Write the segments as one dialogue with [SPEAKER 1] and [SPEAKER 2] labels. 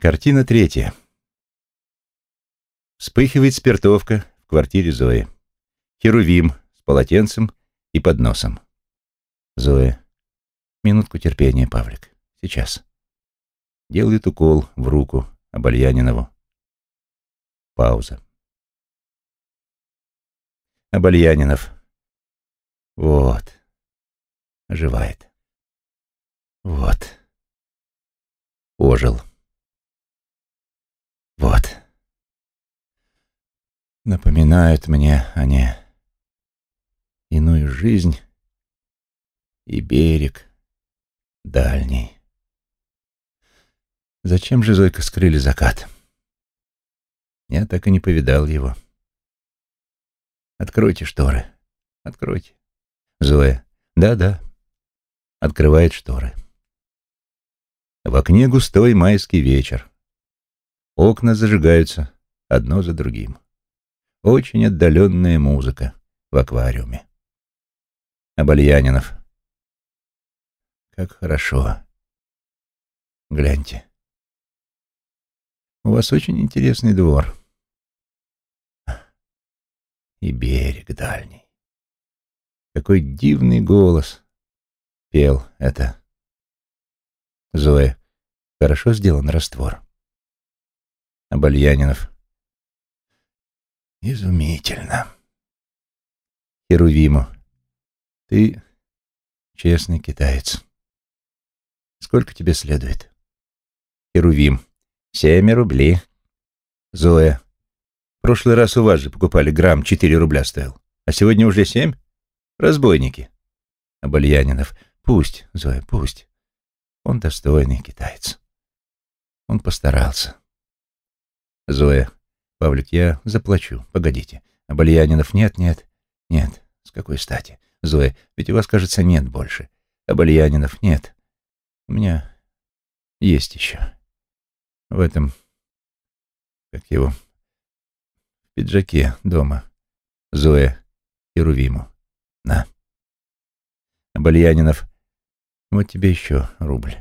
[SPEAKER 1] Картина третья. Вспыхивает спиртовка в квартире Зои. Херувим с полотенцем и подносом. Зоя. Минутку терпения, Павлик. Сейчас. Делает укол в руку Обальянинову. Пауза. Обальянинов. Вот. Оживает. Вот. Ожил. Вот. Напоминают мне они иную жизнь и берег дальний. Зачем же, Зойка, скрыли закат? Я так и не повидал его. Откройте шторы. Откройте. Зоя. Да-да. Открывает шторы. В окне густой майский вечер. Окна зажигаются одно за другим. Очень отдаленная музыка в аквариуме. Обальянинов. Как хорошо. Гляньте. У вас очень интересный двор. И берег дальний. Какой дивный голос пел это. Зоя. Хорошо сделан раствор. Обальянинов. Изумительно. Херувиму. Ты честный китаец. Сколько тебе следует? Херувим. Семь рублей. Зоя. В прошлый раз у вас же покупали грамм, четыре рубля стоил. А сегодня уже семь? Разбойники. Обальянинов. Пусть, Зоя, пусть. Он достойный китаец. Он постарался. Зоя. Павлик, я заплачу. Погодите. А Бальянинов нет, нет, нет. С какой стати? Зоя, ведь у вас, кажется, нет больше. А Бальянинов нет. У меня есть еще. В этом, как его, в пиджаке дома. Зоя Херувиму. На. А Бальянинов, вот тебе еще рубль.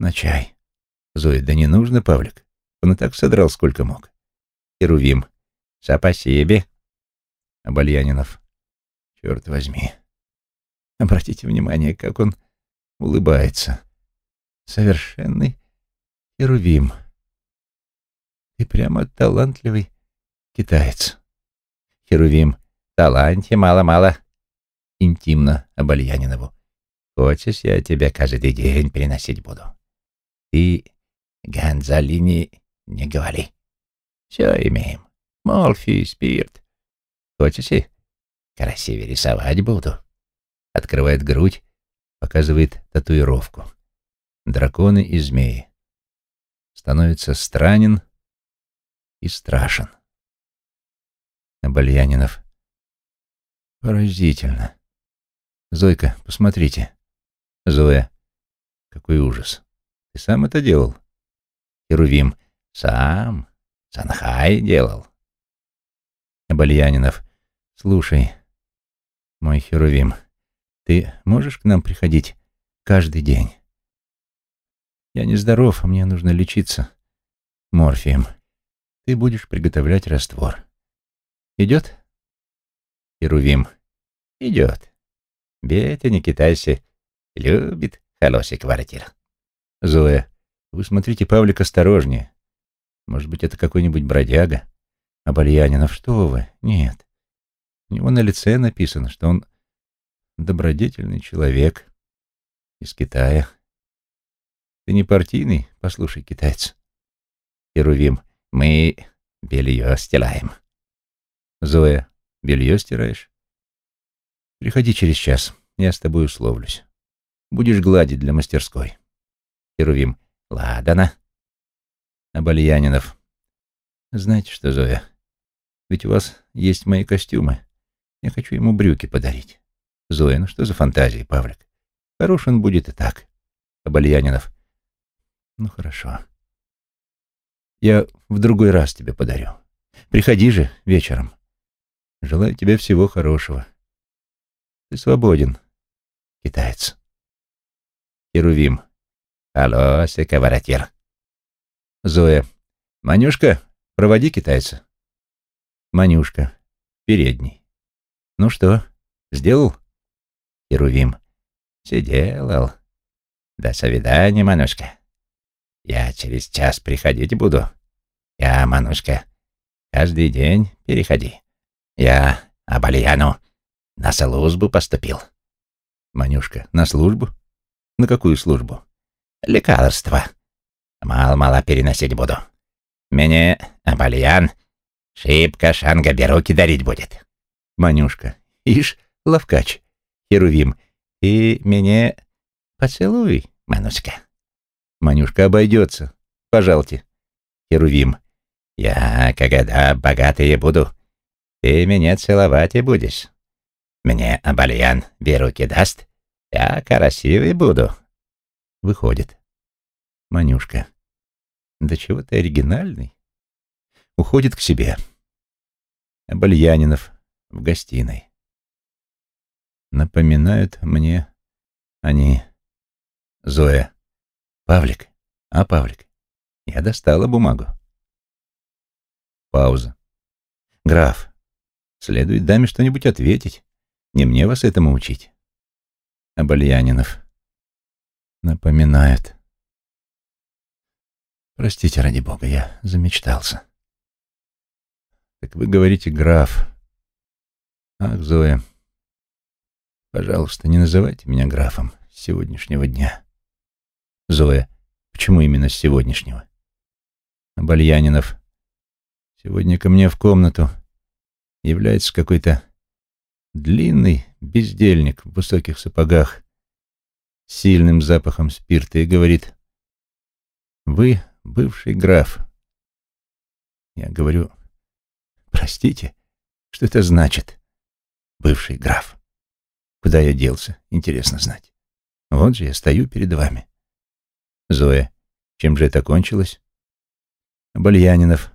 [SPEAKER 1] На чай. Зоя, да не нужно, Павлик. Он и так содрал сколько мог. Ирувим. Спасибо. Обальянинов. Черт возьми. Обратите внимание, как он улыбается. Совершенный Ирувим. Ты прямо талантливый китаец. Херувим. Таланте мало-мало. Интимно Обальянинову. Хочешь, я тебя каждый день приносить буду. Ты Гонзалини не говори. Все имеем. Морфий, спирт. Хочешь, красивее рисовать буду. Открывает грудь, показывает татуировку. Драконы и змеи. Становится странен и страшен. Обальянинов. Поразительно. Зойка, посмотрите. Зоя. Какой ужас. Ты сам это делал? Херувим. Сам. Санхай делал. Абальянинов. Слушай, мой Херувим, ты можешь к нам приходить каждый день? Я нездоров, а мне нужно лечиться морфием. Ты будешь приготовлять раствор. Идет? Херувим. Идет. Бета, не китайся. Любит хороший квартир. Зоя. Вы смотрите, Павлик, осторожнее. Может быть, это какой-нибудь бродяга? Абальянинов, что вы? Нет. У него на лице написано, что он добродетельный человек из Китая. Ты не партийный? Послушай, китаец. Херувим, мы белье стираем. Зоя, белье стираешь? Приходи через час, я с тобой условлюсь. Будешь гладить для мастерской. Херувим, Ладно. Абальянинов. Знаете что, Зоя, ведь у вас есть мои костюмы. Я хочу ему брюки подарить. Зоя, ну что за фантазии, Павлик? Хорош он будет и так. Абальянинов. Ну, хорошо. Я в другой раз тебе подарю. Приходи же вечером. Желаю тебе всего хорошего. Ты свободен, китаец. Херувим. Алло, секаваратир. Зоя. Манюшка, проводи китайца. Манюшка. Передний. Ну что, сделал? Херувим. Сделал. До свидания, Манюшка. Я через час приходить буду. Я, Манюшка, каждый день переходи. Я Абальяну на службу поступил. Манюшка, на службу? На какую службу? Лекарство. Мало-мало переносить буду. Мне Абальян шибко шангаберуки дарить будет. Манюшка, ишь, ловкач. Херувим, и мне поцелуй, Мануська. Манюшка обойдется. Пожалуйте. Херувим, я, когда богатый буду, ты меня целовать и будешь. Мне Абальян руки даст, я красивый буду. Выходит. Манюшка. Да чего ты оригинальный. Уходит к себе. Абальянинов в гостиной. Напоминают мне они. Зоя. Павлик. А, Павлик. Я достала бумагу. Пауза. Граф, следует даме что-нибудь ответить. Не мне вас этому учить. Абальянинов. Напоминает. Простите, ради бога, я замечтался. Так вы говорите, граф. Ах, Зоя, пожалуйста, не называйте меня графом с сегодняшнего дня. Зоя, почему именно с сегодняшнего? Абальянинов. Сегодня ко мне в комнату является какой-то Длинный бездельник в высоких сапогах, с сильным запахом спирта, и говорит, «Вы бывший граф». Я говорю, «Простите, что это значит, бывший граф? Куда я делся, интересно знать. Вот же я стою перед вами». Зоя, чем же это кончилось? Бальянинов.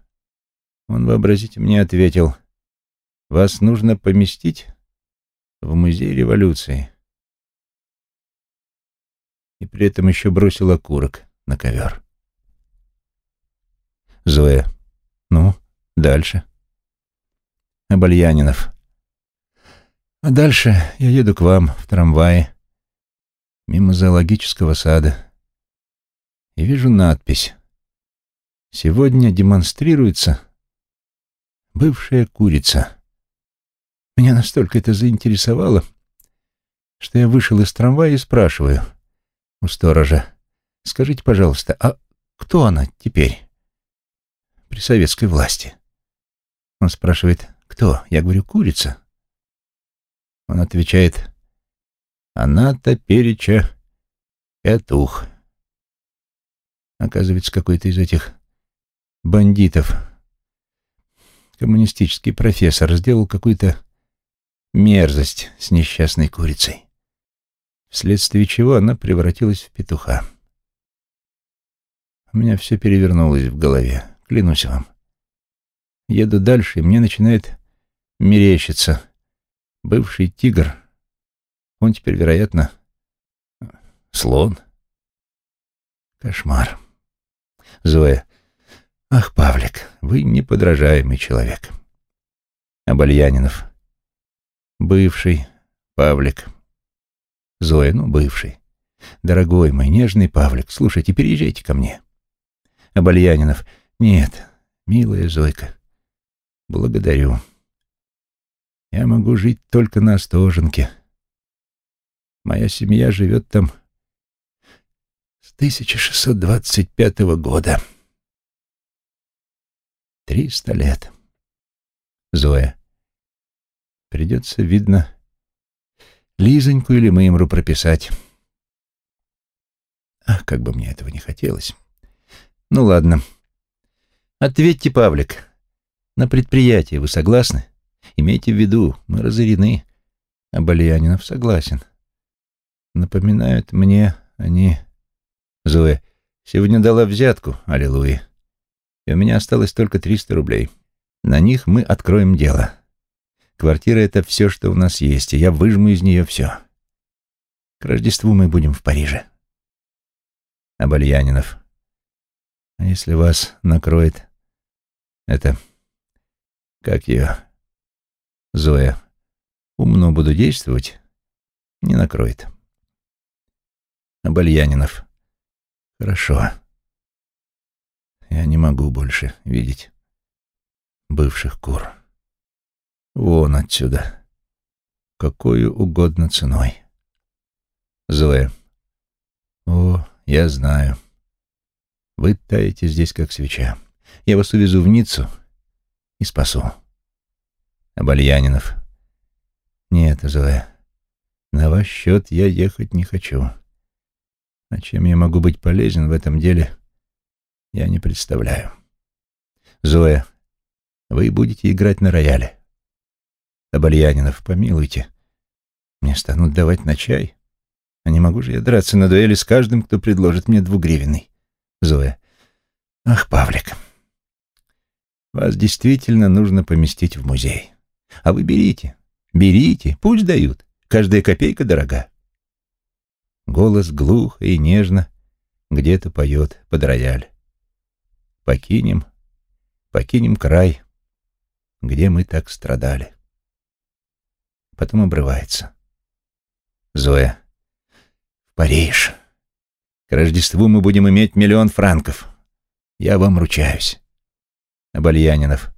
[SPEAKER 1] Он, вообразите, мне ответил, «Вас нужно поместить в музей революции. И при этом еще бросил окурок на ковер. Зоя. Ну, дальше. Абальянинов. А дальше я еду к вам в трамвае, мимо зоологического сада, и вижу надпись. Сегодня демонстрируется бывшая курица. Меня настолько это заинтересовало, что я вышел из трамвая и спрашиваю у сторожа, «Скажите, пожалуйста, а кто она теперь при советской власти?» Он спрашивает, «Кто?» Я говорю, «Курица». Он отвечает, «Она-то переча петух». Оказывается, какой-то из этих бандитов, коммунистический профессор, сделал какую-то мерзость с несчастной курицей, вследствие чего она превратилась в петуха. У меня все перевернулось в голове, клянусь вам. Еду дальше, и мне начинает мерещиться. Бывший тигр, он теперь, вероятно, слон. Кошмар. Зоя. Ах, Павлик, вы неподражаемый человек. Абальянинов. Бывший Павлик. Зоя, ну, бывший. Дорогой мой, нежный Павлик, слушайте, переезжайте ко мне. Абальянинов. Нет, милая Зойка, благодарю. Я могу жить только на Остоженке. Моя семья живет там с 1625 года. Триста лет. Зоя. Придется, видно, Лизоньку или Мымру прописать. Ах, как бы мне этого не хотелось. Ну ладно. Ответьте, Павлик. На предприятие вы согласны? Имейте в виду, мы разорены. А Бальянинов согласен. Напоминают мне они... Зоя, сегодня дала взятку, аллилуйя. И у меня осталось только триста рублей. На них мы откроем дело. Квартира — это все, что у нас есть, и я выжму из нее все. К Рождеству мы будем в Париже. Абальянинов. А если вас накроет это... Как ее? Зоя. Умно буду действовать, не накроет. Обальянинов. Хорошо. Я не могу больше видеть бывших кур. Вон отсюда. Какую угодно ценой. Зоя. О, я знаю. Вы таете здесь, как свеча. Я вас увезу в Ниццу и спасу. Обальянинов. Нет, Зоя, на ваш счет я ехать не хочу. А чем я могу быть полезен в этом деле, я не представляю. Зоя, вы будете играть на рояле. Обальянинов, помилуйте, мне станут давать на чай. А не могу же я драться на дуэли с каждым, кто предложит мне двугривенный. Зоя. Ах, Павлик, вас действительно нужно поместить в музей. А вы берите, берите, пусть дают. Каждая копейка дорога. Голос глухо и нежно где-то поет под рояль. Покинем, покинем край, где мы так страдали. Потом обрывается. Зоя. В Париж. К Рождеству мы будем иметь миллион франков. Я вам ручаюсь. Обальянинов.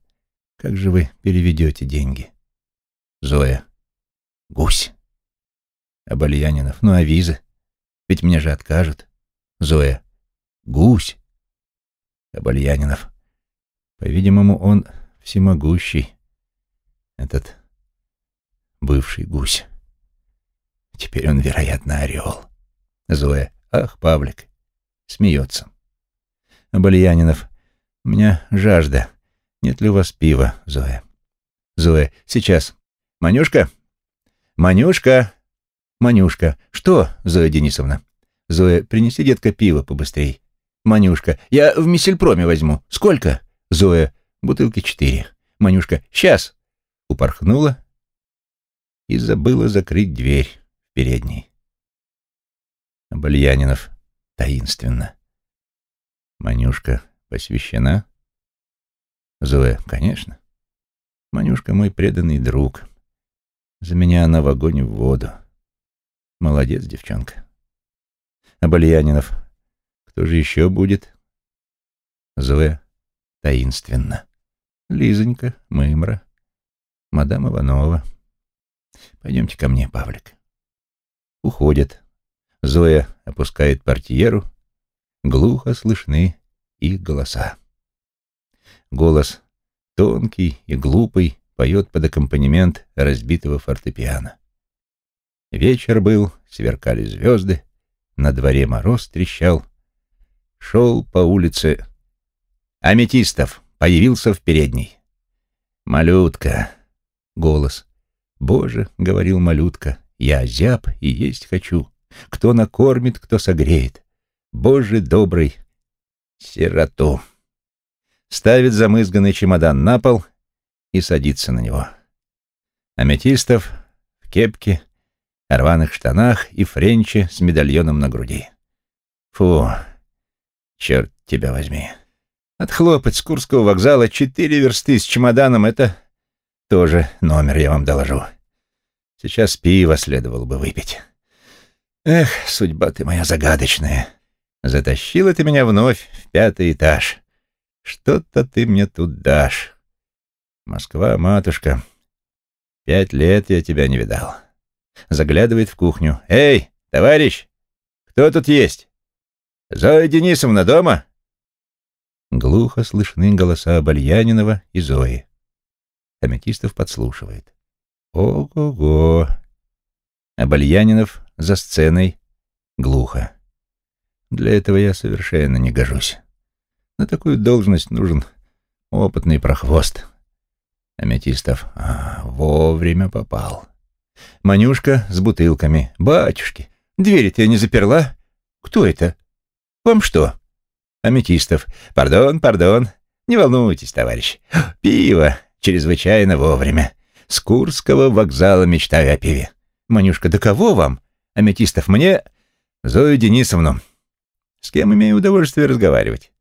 [SPEAKER 1] Как же вы переведете деньги? Зоя. Гусь. Обальянинов. Ну а визы? Ведь мне же откажут. Зоя. Гусь. Обальянинов. По-видимому, он всемогущий. Этот бывший гусь. Теперь он, вероятно, орел. Зоя. Ах, Павлик. Смеется. Обальянинов. У меня жажда. Нет ли у вас пива, Зоя? Зоя. Сейчас. Манюшка? Манюшка? Манюшка. Что, Зоя Денисовна? Зоя. Принеси, детка, пиво побыстрей. Манюшка. Я в Мессельпроме возьму. Сколько? Зоя. Бутылки четыре. Манюшка. Сейчас. Упорхнула и забыла закрыть дверь в передней. Бальянинов таинственно. Манюшка посвящена? Зоя, конечно. Манюшка мой преданный друг. За меня она в огонь и в воду. Молодец, девчонка. А Бальянинов, кто же еще будет? Зоя таинственно. Лизонька, Мымра, мадам Иванова. Пойдемте ко мне, Павлик. Уходят. Зоя опускает портьеру. Глухо слышны их голоса. Голос тонкий и глупый поет под аккомпанемент разбитого фортепиано. Вечер был, сверкали звезды, на дворе мороз трещал. Шел по улице Аметистов, появился в передней. «Малютка!» — голос. «Боже!» — говорил малютка, — «я зяб и есть хочу. Кто накормит, кто согреет. Боже добрый, сироту!» Ставит замызганный чемодан на пол и садится на него. Аметистов в кепке, рваных штанах и френче с медальоном на груди. Фу, черт тебя возьми. Отхлопать с Курского вокзала четыре версты с чемоданом — это тоже номер, я вам доложу. Сейчас пиво следовало бы выпить. Эх, судьба ты моя загадочная. Затащила ты меня вновь в пятый этаж. Что-то ты мне тут дашь. Москва, матушка. Пять лет я тебя не видал. Заглядывает в кухню. Эй, товарищ, кто тут есть? Зоя Денисовна дома? Глухо слышны голоса Бальянинова и Зои. Аметистов подслушивает. Ого-го. А Бальянинов за сценой глухо. Для этого я совершенно не гожусь. На такую должность нужен опытный прохвост. Аметистов. А, вовремя попал. Манюшка с бутылками. Батюшки, двери-то я не заперла. Кто это? Вам что? Аметистов. Пардон, пардон. Не волнуйтесь, товарищ. Пиво. Чрезвычайно вовремя. С Курского вокзала мечтаю о пиве. Манюшка, да кого вам? Аметистов мне... Зою Денисовну. С кем имею удовольствие разговаривать?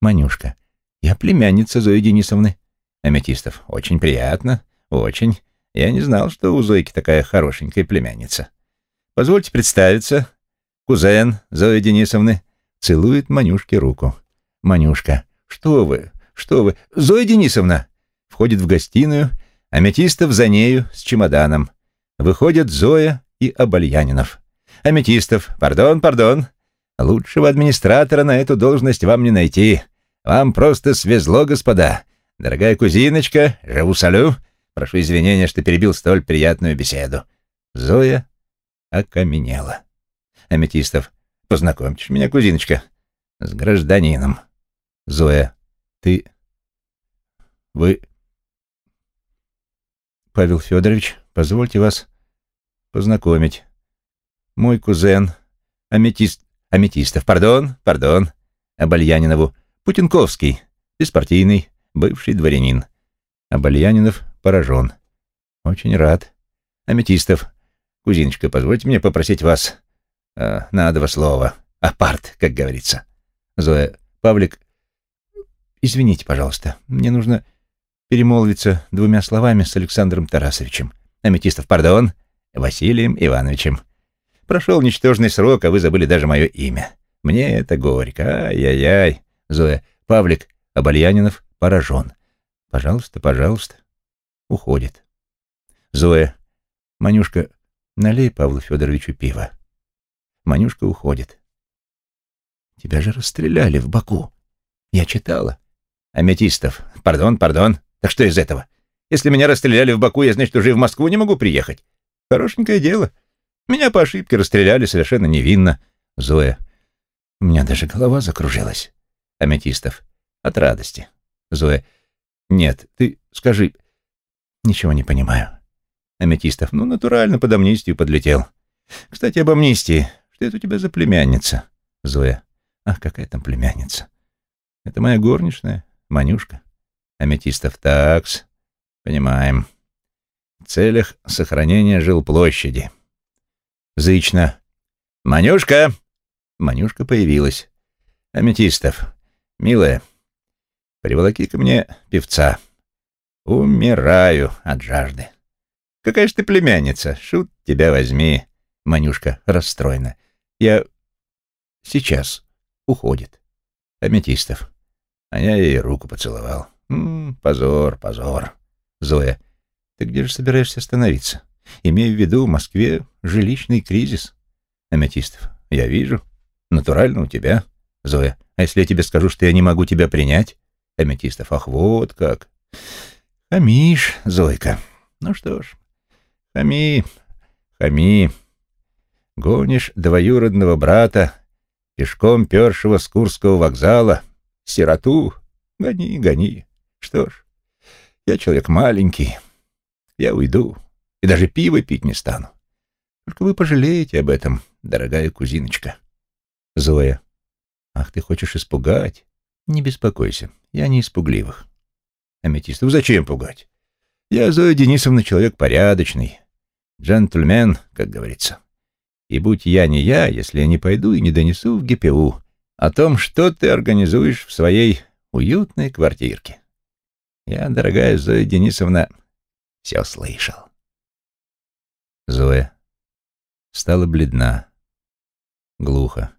[SPEAKER 1] Манюшка. Я племянница Зои Денисовны. Аметистов. Очень приятно. Очень. Я не знал, что у Зойки такая хорошенькая племянница. Позвольте представиться. Кузен Зои Денисовны. Целует Манюшке руку. Манюшка. Что вы? Что вы? Зоя Денисовна. Входит в гостиную. Аметистов за нею с чемоданом. Выходят Зоя и Обальянинов. Аметистов. Пардон, пардон. Лучшего администратора на эту должность вам не найти. Вам просто свезло, господа. Дорогая кузиночка, живу салю. Прошу извинения, что перебил столь приятную беседу. Зоя окаменела. Аметистов. Познакомьтесь меня, кузиночка, с гражданином. Зоя. Ты... Вы... Павел Федорович, позвольте вас познакомить. Мой кузен, аметист... Аметистов, пардон, пардон, Обальянинову, Путинковский, беспартийный, бывший дворянин. Обальянинов поражен. Очень рад. Аметистов, кузиночка, позвольте мне попросить вас э, на два слова. Апарт, как говорится. Зоя, Павлик, извините, пожалуйста, мне нужно перемолвиться двумя словами с Александром Тарасовичем. Аметистов, пардон, Василием Ивановичем. Прошел ничтожный срок, а вы забыли даже мое имя. Мне это горько. Ай-яй-яй. Зоя. Павлик Обальянинов поражен. Пожалуйста, пожалуйста. Уходит. Зоя. Манюшка, налей Павлу Федоровичу пиво. Манюшка уходит. Тебя же расстреляли в Баку. Я читала. Аметистов. Пардон, пардон. Так что из этого? Если меня расстреляли в Баку, я, значит, уже в Москву не могу приехать. Хорошенькое дело. Меня по ошибке расстреляли совершенно невинно. Зоя. У меня даже голова закружилась. Аметистов. От радости. Зоя. Нет, ты скажи. Ничего не понимаю. Аметистов. Ну, натурально под амнистию подлетел. Кстати, об амнистии. Что это у тебя за племянница? Зоя. Ах, какая там племянница? Это моя горничная, Манюшка. Аметистов. Такс. Понимаем. В целях сохранения жилплощади. Зычно. «Манюшка!» Манюшка появилась. «Аметистов, милая, приволоки ко мне певца. Умираю от жажды». «Какая ж ты племянница! Шут тебя возьми!» Манюшка расстроена. «Я... сейчас. Уходит. Аметистов. А я ей руку поцеловал. М -м, позор, позор. Зоя. Ты где же собираешься остановиться? Имею в виду в Москве жилищный кризис. Аметистов. Я вижу. Натурально у тебя. Зоя. А если я тебе скажу, что я не могу тебя принять? Аметистов. Ах, вот как. Хамишь, Зойка. Ну что ж, хами, хами. Гонишь двоюродного брата, пешком першего с Курского вокзала, сироту. Гони, гони. Что ж, я человек маленький. Я уйду и даже пиво пить не стану. Только вы пожалеете об этом, дорогая кузиночка. Зоя. Ах, ты хочешь испугать? Не беспокойся, я не испугливых. Аметистов. Зачем пугать? Я, Зоя Денисовна, человек порядочный. Джентльмен, как говорится. И будь я не я, если я не пойду и не донесу в ГПУ о том, что ты организуешь в своей уютной квартирке. Я, дорогая Зоя Денисовна, все слышал. Зоя стала бледна, глухо.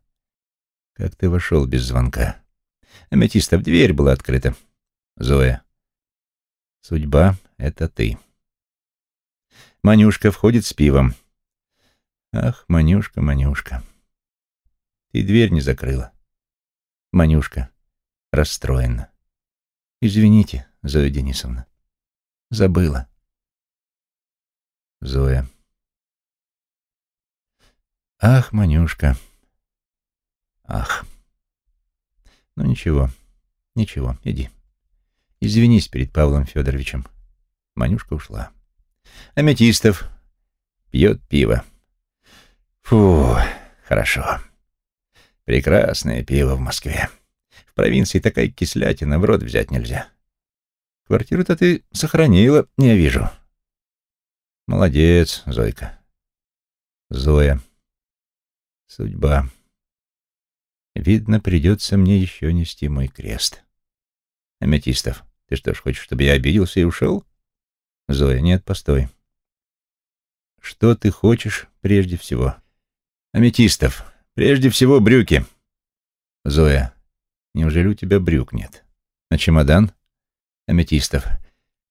[SPEAKER 1] Как ты вошел без звонка? Аметистов дверь была открыта. Зоя. Судьба — это ты. Манюшка входит с пивом. Ах, Манюшка, Манюшка. Ты дверь не закрыла. Манюшка расстроена. Извините, Зоя Денисовна. Забыла. Зоя. Ах, Манюшка. Ах. Ну ничего, ничего, иди. Извинись перед Павлом Федоровичем. Манюшка ушла. Аметистов пьет пиво. Фу, хорошо. Прекрасное пиво в Москве. В провинции такая кислятина, в рот взять нельзя. Квартиру-то ты сохранила, я вижу. Молодец, Зойка. Зоя. Судьба. Видно, придется мне еще нести мой крест. Аметистов, ты что ж, хочешь, чтобы я обиделся и ушел? Зоя, нет, постой. Что ты хочешь прежде всего? Аметистов, прежде всего брюки. Зоя, неужели у тебя брюк нет? На чемодан? Аметистов,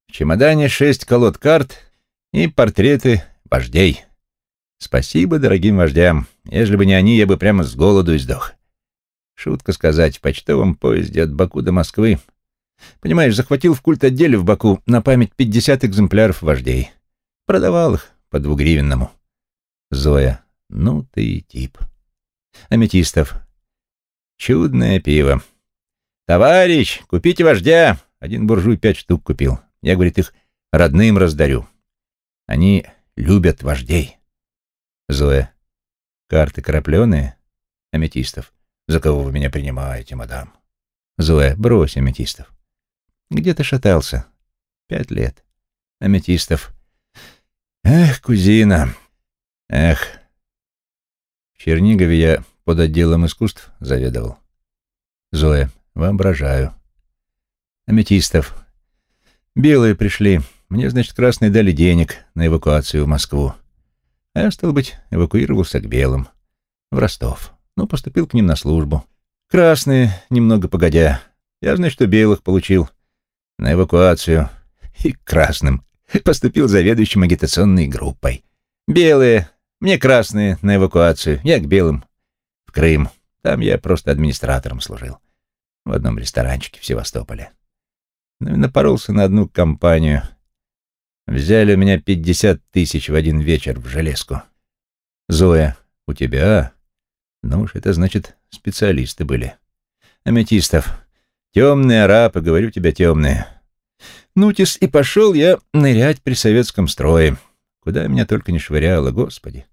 [SPEAKER 1] в чемодане шесть колод карт и портреты вождей. Спасибо дорогим вождям. Если бы не они, я бы прямо с голоду издох. Шутка сказать, в почтовом поезде от Баку до Москвы. Понимаешь, захватил в культ отделе в Баку на память пятьдесят экземпляров вождей. Продавал их по двугривенному. Зоя. Ну ты и тип. Аметистов. Чудное пиво. Товарищ, купите вождя. Один буржуй пять штук купил. Я, говорит, их родным раздарю. Они любят вождей. Зоя. Карты крапленые? Аметистов. За кого вы меня принимаете, мадам? Зоя. Брось, Аметистов. Где ты шатался? Пять лет. Аметистов. Эх, кузина. Эх. В Чернигове я под отделом искусств заведовал. Зоя. Воображаю. Аметистов. Белые пришли. Мне, значит, красные дали денег на эвакуацию в Москву. А я, стал быть, эвакуировался к белым. В Ростов. Ну, поступил к ним на службу. Красные, немного погодя. Я, значит, что белых получил на эвакуацию. И к красным. Поступил заведующим агитационной группой. Белые, мне красные на эвакуацию. Я к белым. В Крым. Там я просто администратором служил. В одном ресторанчике в Севастополе. Ну и напоролся на одну компанию — Взяли у меня пятьдесят тысяч в один вечер в железку. Зоя, у тебя? Ну уж это значит, специалисты были. Аметистов. Темные арабы, говорю тебе, темные. Нутис, и пошел я нырять при советском строе. Куда меня только не швыряло, господи.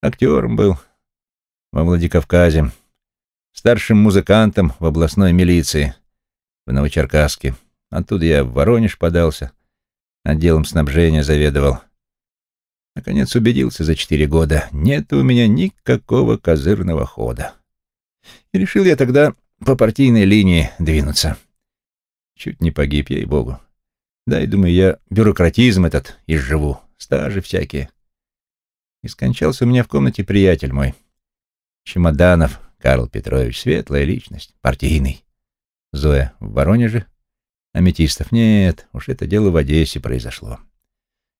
[SPEAKER 1] Актером был во Владикавказе, старшим музыкантом в областной милиции в Новочеркасске. Оттуда я в Воронеж подался, отделом снабжения заведовал. Наконец убедился за четыре года, нет у меня никакого козырного хода. И решил я тогда по партийной линии двинуться. Чуть не погиб, ей-богу. Да, и думаю, я бюрократизм этот изживу, стажи всякие. И скончался у меня в комнате приятель мой. Чемоданов Карл Петрович, светлая личность, партийный. Зоя в Воронеже Аметистов нет, уж это дело в Одессе произошло.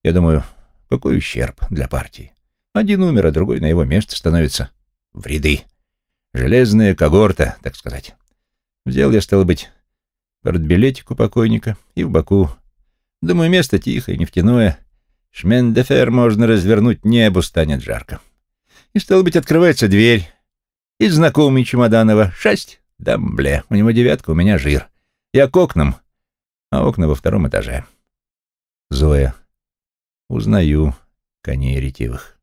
[SPEAKER 1] Я думаю, какой ущерб для партии. Один умер, а другой на его место становится в ряды. Железная когорта, так сказать. Взял я, стало быть, портбилетик у покойника и в Баку. Думаю, место тихое, нефтяное. Шмендефер можно развернуть, небу станет жарко. И, стало быть, открывается дверь. И знакомый Чемоданова. Шесть. Бля, у него девятка, у меня жир. Я к окнам а окна во втором этаже. Зоя. Узнаю коней ретивых.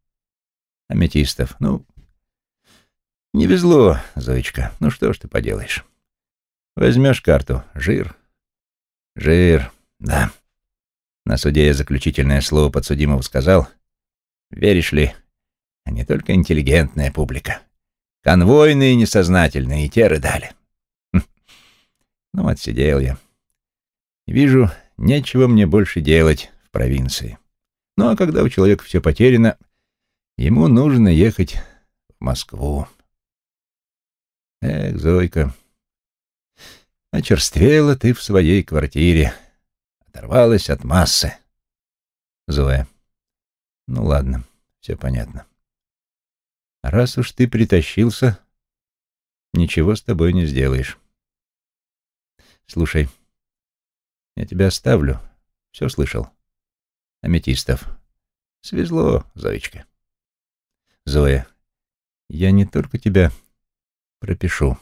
[SPEAKER 1] Аметистов. Ну, не везло, Зоечка. Ну что ж ты поделаешь. Возьмешь карту. Жир. Жир. Да. На суде я заключительное слово подсудимого сказал. Веришь ли, не только интеллигентная публика. Конвойные несознательные и те рыдали. Хм. Ну, отсидел я. Вижу, нечего мне больше делать в провинции. Ну а когда у человека все потеряно, ему нужно ехать в Москву. Эх, Зойка, очерствела ты в своей квартире, оторвалась от массы. Зоя, ну ладно, все понятно. Раз уж ты притащился, ничего с тобой не сделаешь. Слушай, я тебя оставлю. Все слышал? Аметистов. Свезло, Зоечка. Зоя. Я не только тебя пропишу,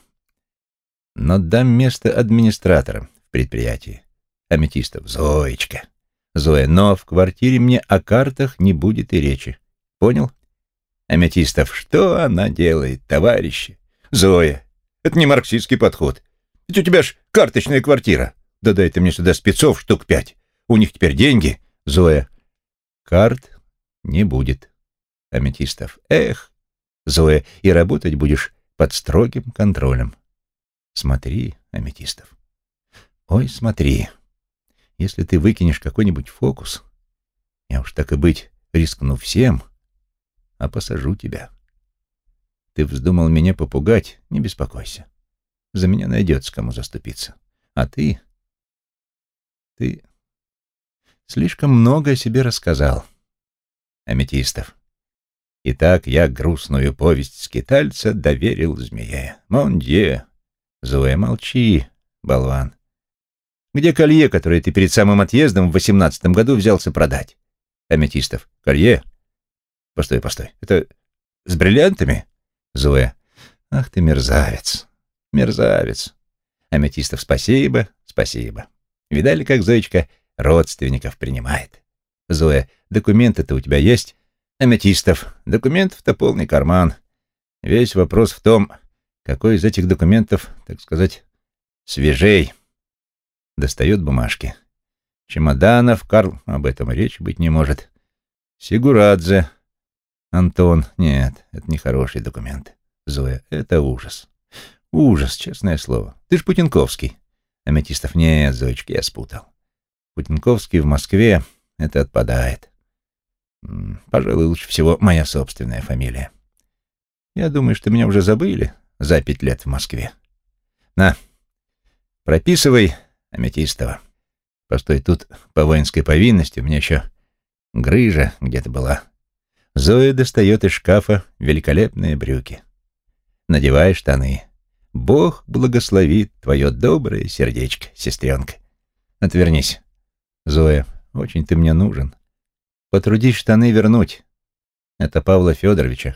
[SPEAKER 1] но дам место администратора в предприятии. Аметистов. Зоечка. Зоя. Но в квартире мне о картах не будет и речи. Понял? Аметистов. Что она делает, товарищи? Зоя. Это не марксистский подход. Ведь у тебя ж карточная квартира. Да дай ты мне сюда спецов штук пять. У них теперь деньги. Зоя. Карт не будет. Аметистов. Эх. Зоя. И работать будешь под строгим контролем. Смотри, Аметистов. Ой, смотри. Если ты выкинешь какой-нибудь фокус, я уж так и быть рискну всем, а посажу тебя. Ты вздумал меня попугать, не беспокойся. За меня найдется, кому заступиться. А ты... Ты слишком много о себе рассказал, Аметистов. Итак, я грустную повесть скитальца доверил змее. Мондье. Зоя, молчи, болван. Где колье, которое ты перед самым отъездом в восемнадцатом году взялся продать? Аметистов. Колье? Постой, постой. Это с бриллиантами? Зоя. Ах ты мерзавец. Мерзавец. Аметистов. Спасибо, спасибо. Видали, как Зоечка родственников принимает? Зоя. Документы-то у тебя есть? Аметистов. Документов-то полный карман. Весь вопрос в том, какой из этих документов, так сказать, свежей. Достает бумажки. Чемоданов, Карл, об этом речи быть не может. Сигурадзе. Антон, нет, это не хороший документ. Зоя, это ужас. Ужас, честное слово. Ты ж Путинковский. Аметистов, нет, Зоечка, я спутал. Путинковский в Москве, это отпадает. Пожалуй, лучше всего моя собственная фамилия. Я думаю, что меня уже забыли за пять лет в Москве. На, прописывай Аметистова. Постой, тут по воинской повинности у меня еще грыжа где-то была. Зоя достает из шкафа великолепные брюки. Надевай штаны. Бог благословит твое доброе сердечко, сестренка. Отвернись. Зоя, очень ты мне нужен. Потрудись штаны вернуть. Это Павла Федоровича.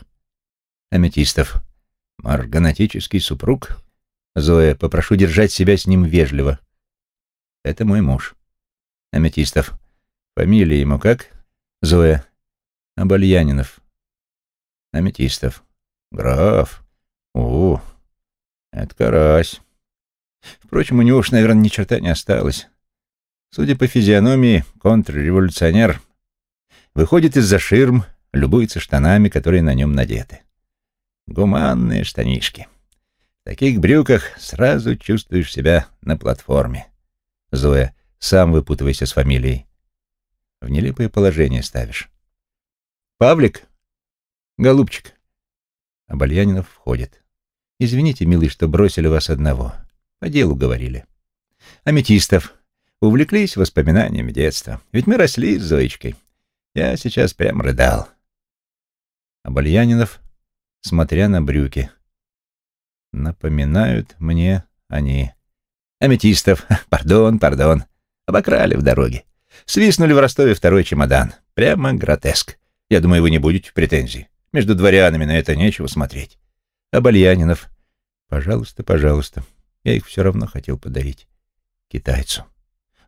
[SPEAKER 1] Аметистов. Марганатический супруг. Зоя, попрошу держать себя с ним вежливо. Это мой муж. Аметистов. Фамилия ему как? Зоя. Абальянинов. Аметистов. Граф. О, это карась. Впрочем, у него уж, наверное, ни черта не осталось. Судя по физиономии, контрреволюционер выходит из-за ширм, любуется штанами, которые на нем надеты. Гуманные штанишки. В таких брюках сразу чувствуешь себя на платформе. Зоя, сам выпутывайся с фамилией. В нелепое положение ставишь. Павлик? Голубчик. Абальянинов входит. Извините, милый, что бросили вас одного. По делу говорили. Аметистов. Увлеклись воспоминаниями детства. Ведь мы росли с Зоечкой. Я сейчас прям рыдал. Абальянинов, смотря на брюки. Напоминают мне они. Аметистов. Пардон, пардон. Обокрали в дороге. Свистнули в Ростове второй чемодан. Прямо гротеск. Я думаю, вы не будете претензии. Между дворянами на это нечего смотреть. Абальянинов. Пожалуйста, пожалуйста. Я их все равно хотел подарить. Китайцу.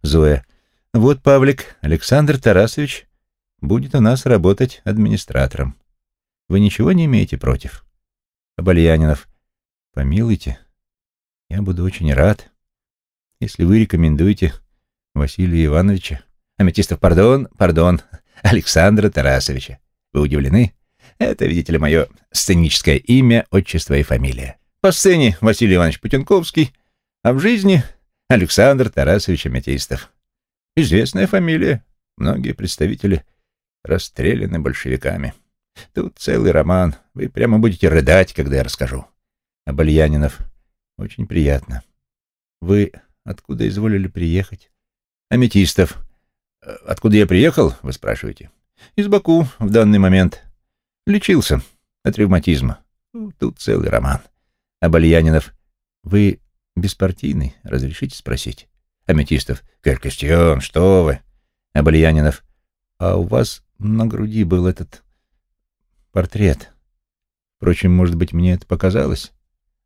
[SPEAKER 1] Зоя. Вот, Павлик, Александр Тарасович будет у нас работать администратором. Вы ничего не имеете против? Абальянинов. Помилуйте. Я буду очень рад, если вы рекомендуете Василия Ивановича. Аметистов, пардон, пардон, Александра Тарасовича. Вы удивлены? Это, видите ли, мое сценическое имя, отчество и фамилия. По сцене Василий Иванович Путинковский, а в жизни Александр Тарасович Аметистов. Известная фамилия. Многие представители расстреляны большевиками. Тут целый роман. Вы прямо будете рыдать, когда я расскажу. Абальянинов. Очень приятно. Вы откуда изволили приехать? Аметистов. Откуда я приехал, вы спрашиваете? Из Баку в данный момент. Лечился от ревматизма. Тут целый роман. Абальянинов. Вы беспартийный, разрешите спросить? Аметистов. Керкостион, что вы? Абальянинов. А у вас на груди был этот портрет. Впрочем, может быть, мне это показалось?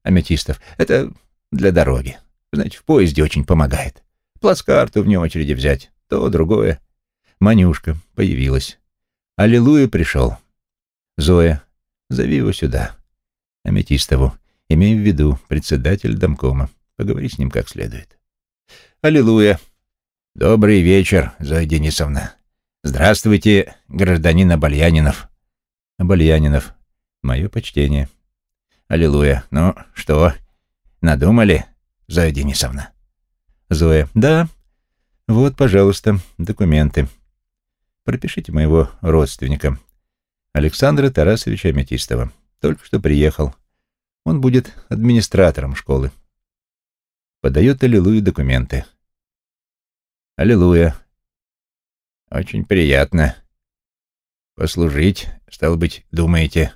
[SPEAKER 1] Аметистов. Это для дороги. Знаете, в поезде очень помогает. Плацкарту вне очереди взять. То, другое. Манюшка появилась. Аллилуйя пришел. Зоя, зови его сюда. Аметистову. Имей в виду, председатель домкома. Поговори с ним как следует. Аллилуйя. Добрый вечер, Зоя Денисовна. Здравствуйте, гражданин Абальянинов. Абальянинов. Мое почтение. Аллилуйя. Ну, что, надумали, Зоя Денисовна? Зоя. Да. Вот, пожалуйста, документы. Пропишите моего родственника, Александра Тарасовича Аметистова. Только что приехал. Он будет администратором школы. Подает Аллилуйя документы. Аллилуйя. Очень приятно. Послужить, стало быть, думаете.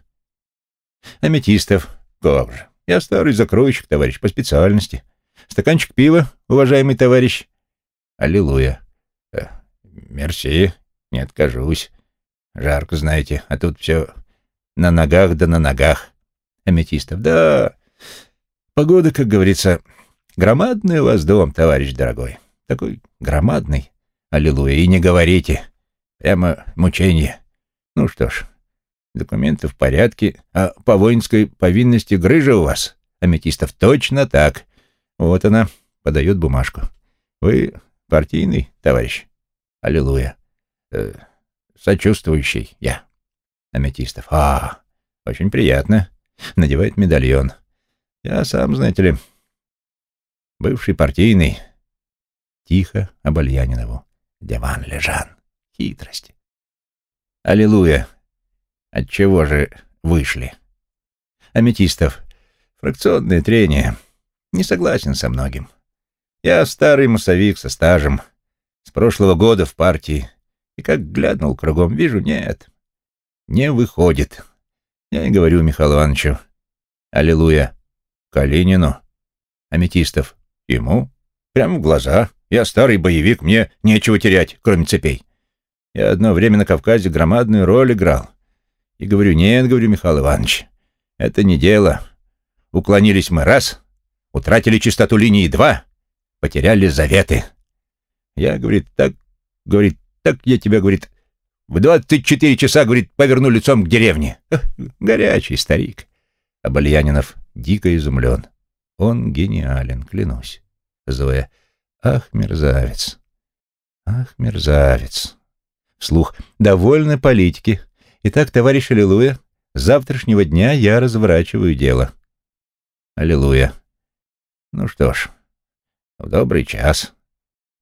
[SPEAKER 1] Аметистов. Как же. Я старый закройщик, товарищ, по специальности. Стаканчик пива, уважаемый товарищ. Аллилуйя. Э, мерси, не откажусь. Жарко, знаете, а тут все на ногах да на ногах. Аметистов. Да, погода, как говорится, громадный у вас дом, товарищ дорогой. Такой громадный. Аллилуйя. И не говорите. Прямо мучение. Ну что ж, документы в порядке. А по воинской повинности грыжа у вас? Аметистов. Точно так. Вот она подает бумажку. Вы партийный, товарищ? Аллилуйя. Э, сочувствующий я. Аметистов. А, очень приятно. Надевает медальон. Я сам, знаете ли, бывший партийный. Тихо Обальянинову. Диван лежан. Хитрости. Аллилуйя. Отчего же вышли? Аметистов. Фракционное трение. Не согласен со многим. Я старый массовик со стажем. С прошлого года в партии. И как глянул кругом, вижу, нет, не выходит. Я и говорю Михаилу Ивановичу, аллилуйя, Калинину, Аметистов, ему, прямо в глаза. Я старый боевик, мне нечего терять, кроме цепей. Я одно время на Кавказе громадную роль играл. И говорю, нет, говорю, Михаил Иванович, это не дело. Уклонились мы раз, утратили чистоту линии два, потеряли заветы. Я, говорит, так, говорит, так я тебя, говорит, в двадцать четыре часа, говорит, поверну лицом к деревне. горячий старик. А Бальянинов дико изумлен. Он гениален, клянусь. Зоя. Ах, мерзавец. Ах, мерзавец. Вслух. Довольно политики. Итак, товарищ Аллилуйя, с завтрашнего дня я разворачиваю дело. Аллилуйя. Ну что ж, в добрый час.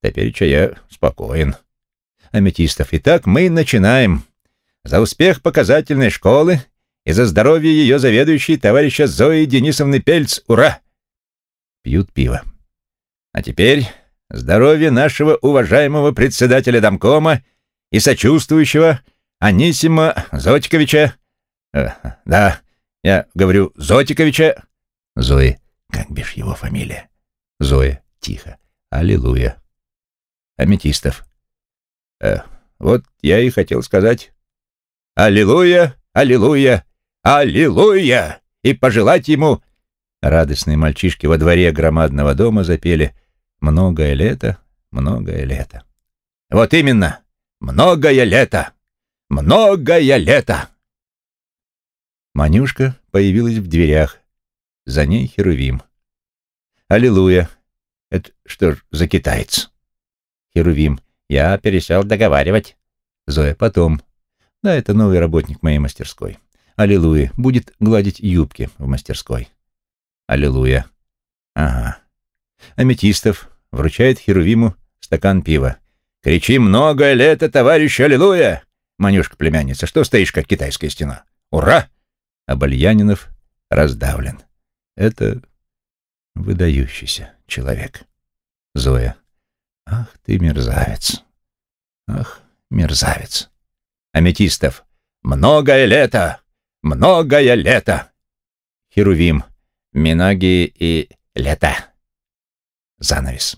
[SPEAKER 1] Теперь я спокоен аметистов. Итак, мы начинаем. За успех показательной школы и за здоровье ее заведующей товарища Зои Денисовны Пельц. Ура! Пьют пиво. А теперь здоровье нашего уважаемого председателя домкома и сочувствующего Анисима Зотиковича. Э, да, я говорю Зотиковича. Зои, как бишь его фамилия? Зоя, тихо. Аллилуйя. Аметистов. Э, вот я и хотел сказать «Аллилуйя! Аллилуйя! Аллилуйя!» и пожелать ему... Радостные мальчишки во дворе громадного дома запели «Многое лето, многое лето». Вот именно, многое лето, многое лето. Манюшка появилась в дверях. За ней Херувим. Аллилуйя. Это что ж за китаец? Херувим. Я пересел договаривать. Зоя, потом. Да, это новый работник моей мастерской. Аллилуйя. Будет гладить юбки в мастерской. Аллилуйя. Ага. Аметистов вручает Херувиму стакан пива. «Кричи многое лето, товарищ, аллилуйя!» Манюшка-племянница, что стоишь, как китайская стена? Ура! А Бальянинов раздавлен. Это выдающийся человек. Зоя. Ах ты мерзавец! Ах, мерзавец! Аметистов. Многое лето! Многое лето! Херувим. Миноги и лето. Занавес.